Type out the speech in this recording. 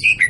seek